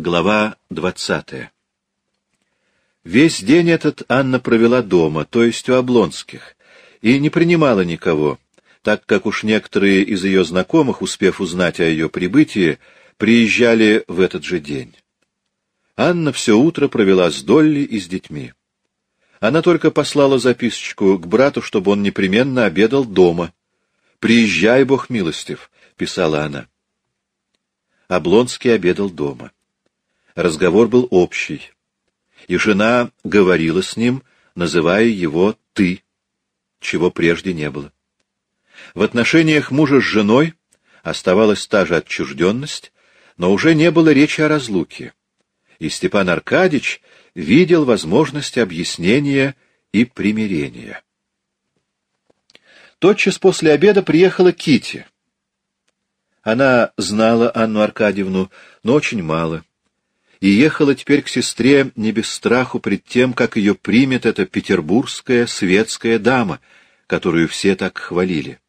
Глава двадцатая Весь день этот Анна провела дома, то есть у Облонских, и не принимала никого, так как уж некоторые из ее знакомых, успев узнать о ее прибытии, приезжали в этот же день. Анна все утро провела с Долли и с детьми. Она только послала записочку к брату, чтобы он непременно обедал дома. «Приезжай, Бог милостив», — писала она. Облонский обедал дома. Разговор был общий, и жена говорила с ним, называя его «ты», чего прежде не было. В отношениях мужа с женой оставалась та же отчужденность, но уже не было речи о разлуке, и Степан Аркадьич видел возможность объяснения и примирения. Тотчас после обеда приехала Кити. Она знала Анну Аркадьевну, но очень мало и ехала теперь к сестре не без страху пред тем, как ее примет эта петербургская светская дама, которую все так хвалили.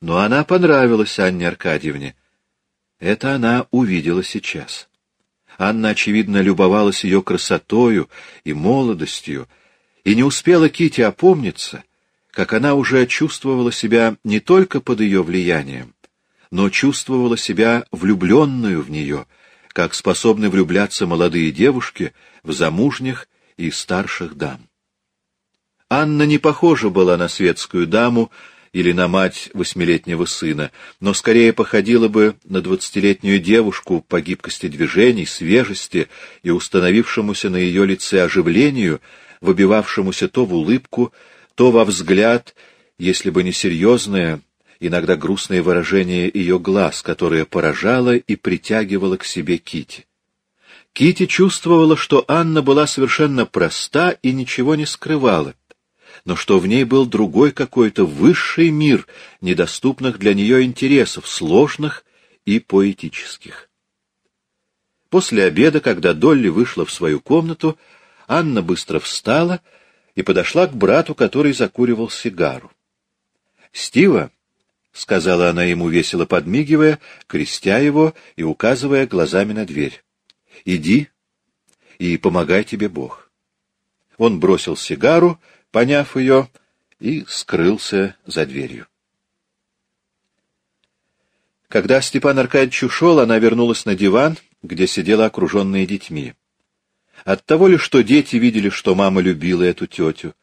Но она понравилась Анне Аркадьевне. Это она увидела сейчас. Анна, очевидно, любовалась ее красотою и молодостью, и не успела Кити опомниться, как она уже чувствовала себя не только под ее влиянием, но чувствовала себя влюбленную в нее — как способны влюбляться молодые девушки в замужних и старших дам. Анна не похожа была на светскую даму или на мать восьмилетнего сына, но скорее походила бы на двадцатилетнюю девушку по гибкости движений, свежести и установившемуся на ее лице оживлению, выбивавшемуся то в улыбку, то во взгляд, если бы не серьезное, иногда грустное выражение ее глаз, которое поражало и притягивало к себе Кити. Кити чувствовала, что Анна была совершенно проста и ничего не скрывала, но что в ней был другой какой-то высший мир недоступных для нее интересов, сложных и поэтических. После обеда, когда Долли вышла в свою комнату, Анна быстро встала и подошла к брату, который закуривал сигару. Стива — сказала она ему, весело подмигивая, крестя его и указывая глазами на дверь. — Иди и помогай тебе Бог. Он бросил сигару, поняв ее, и скрылся за дверью. Когда Степан Аркадьевич ушел, она вернулась на диван, где сидела окруженная детьми. От того ли, что дети видели, что мама любила эту тетю,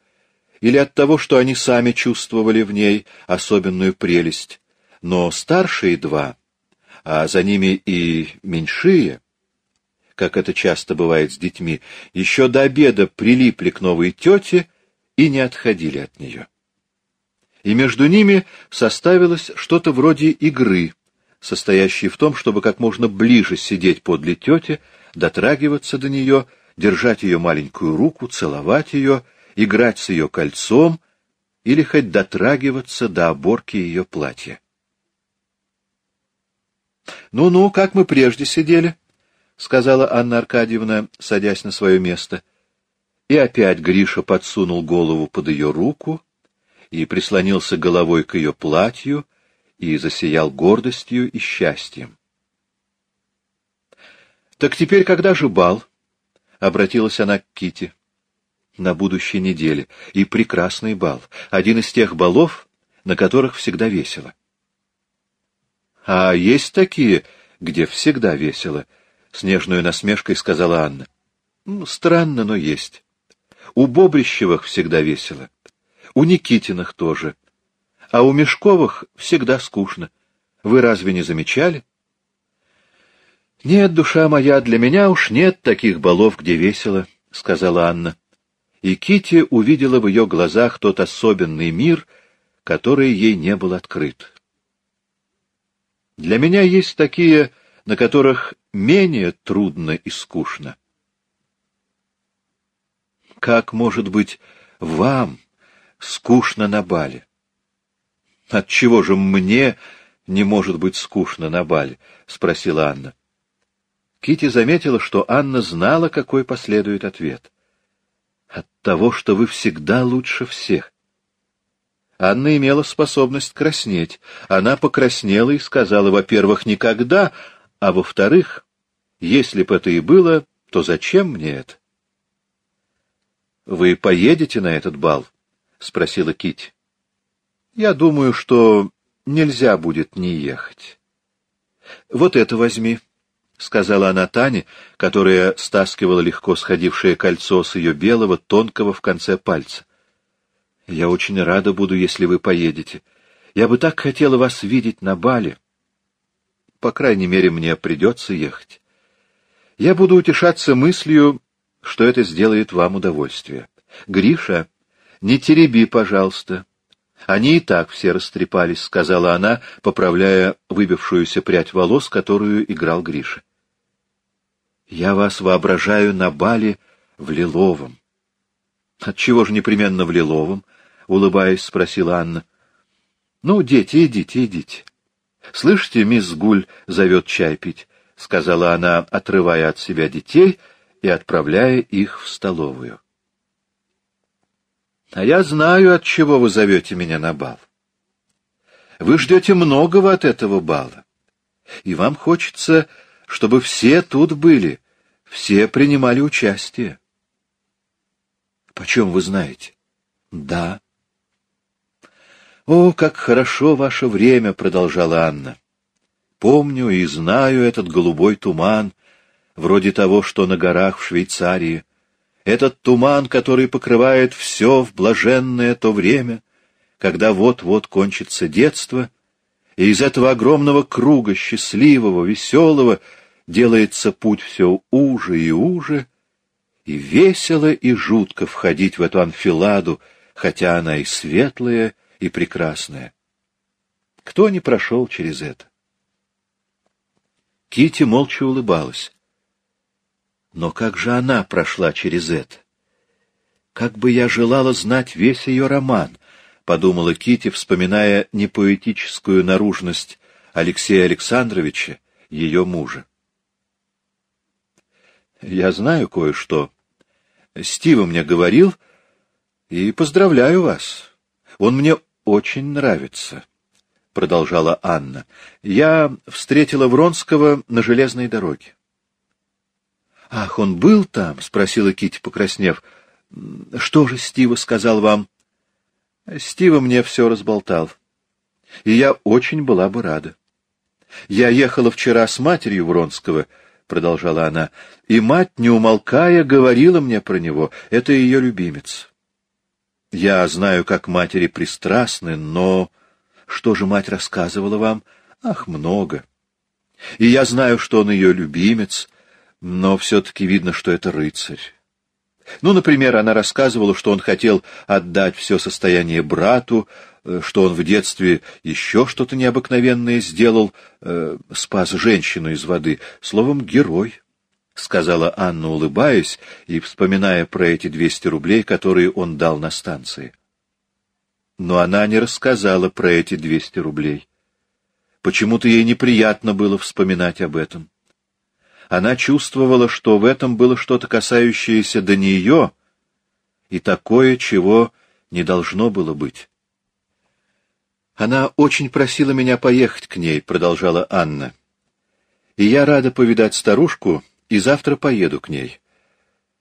или от того, что они сами чувствовали в ней особенную прелесть, но старшие два, а за ними и меньшие, как это часто бывает с детьми, еще до обеда прилипли к новой тете и не отходили от нее. И между ними составилось что-то вроде игры, состоящей в том, чтобы как можно ближе сидеть подле тети, дотрагиваться до нее, держать ее маленькую руку, целовать ее — играть с ее кольцом или хоть дотрагиваться до оборки ее платья. «Ну-ну, как мы прежде сидели», — сказала Анна Аркадьевна, садясь на свое место. И опять Гриша подсунул голову под ее руку и прислонился головой к ее платью и засиял гордостью и счастьем. «Так теперь когда же бал?» — обратилась она к Кити на будущей неделе, и прекрасный бал, один из тех балов, на которых всегда весело. — А есть такие, где всегда весело? — с нежной насмешкой сказала Анна. — Странно, но есть. У Бобрищевых всегда весело. У Никитиных тоже. А у Мешковых всегда скучно. Вы разве не замечали? — Нет, душа моя, для меня уж нет таких балов, где весело, — сказала Анна и Кити увидела в ее глазах тот особенный мир, который ей не был открыт. Для меня есть такие, на которых менее трудно и скучно. Как, может быть, вам скучно на бале? Отчего же мне не может быть скучно на бале? — спросила Анна. Кити заметила, что Анна знала, какой последует ответ — от того, что вы всегда лучше всех. Анна имела способность краснеть. Она покраснела и сказала, во-первых, никогда, а во-вторых, Если бы это и было, то зачем мне это? — Вы поедете на этот бал? — спросила Кити. Я думаю, что нельзя будет не ехать. — Вот это возьми, — сказала она Тане, которая стаскивала легко сходившее кольцо с ее белого, тонкого в конце пальца. — Я очень рада буду, если вы поедете. Я бы так хотела вас видеть на бале. По крайней мере, мне придется ехать. Я буду утешаться мыслью, что это сделает вам удовольствие. Гриша, не тереби, пожалуйста. Они и так все растрепались, — сказала она, поправляя выбившуюся прядь волос, которую играл Гриша. Я вас воображаю на бале в Лиловом. — Отчего же непременно в Лиловом? — улыбаясь, спросила Анна. — Ну, дети, идите, идите. — Слышите, мисс Гуль зовет чай пить, — сказала она, отрывая от себя детей и отправляя их в столовую. — А я знаю, от чего вы зовете меня на бал. Вы ждете многого от этого бала, и вам хочется, чтобы все тут были, все принимали участие. — Почем вы знаете? — Да. «О, как хорошо ваше время!» — продолжала Анна. «Помню и знаю этот голубой туман, вроде того, что на горах в Швейцарии. Этот туман, который покрывает все в блаженное то время, когда вот-вот кончится детство, и из этого огромного круга, счастливого, веселого, делается путь все уже и уже, и весело и жутко входить в эту анфиладу, хотя она и светлая, и прекрасное. Кто не прошел через это? Кити молча улыбалась. Но как же она прошла через это? Как бы я желала знать весь ее роман, подумала Кити, вспоминая непоэтическую наружность Алексея Александровича, ее мужа. Я знаю кое-что. Стива мне говорил, и поздравляю вас. Он мне очень нравится, — продолжала Анна. — Я встретила Вронского на железной дороге. — Ах, он был там? — спросила Кити, покраснев. — Что же Стива сказал вам? — Стива мне все разболтал. И я очень была бы рада. Я ехала вчера с матерью Вронского, — продолжала она, — и мать, не умолкая, говорила мне про него. Это ее любимец. Я знаю, как матери пристрастны, но... Что же мать рассказывала вам? Ах, много. И я знаю, что он ее любимец, но все-таки видно, что это рыцарь. Ну, например, она рассказывала, что он хотел отдать все состояние брату, что он в детстве еще что-то необыкновенное сделал, э, спас женщину из воды. Словом, герой. — сказала Анна, улыбаясь и вспоминая про эти двести рублей, которые он дал на станции. Но она не рассказала про эти двести рублей. Почему-то ей неприятно было вспоминать об этом. Она чувствовала, что в этом было что-то касающееся до нее, и такое, чего не должно было быть. «Она очень просила меня поехать к ней», — продолжала Анна. «И я рада повидать старушку, и завтра поеду к ней.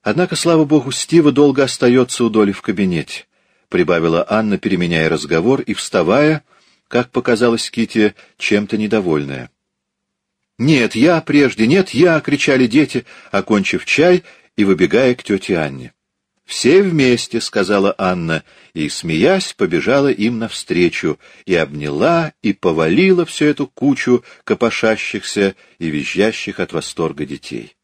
Однако, слава богу, Стива долго остается у Доли в кабинете, — прибавила Анна, переменяя разговор и вставая, как показалось Кити, чем-то недовольная. «Нет, я прежде, нет, я!» — кричали дети, окончив чай и выбегая к тете Анне. «Все вместе», — сказала Анна, и, смеясь, побежала им навстречу, и обняла, и повалила всю эту кучу копошащихся и визжащих от восторга детей.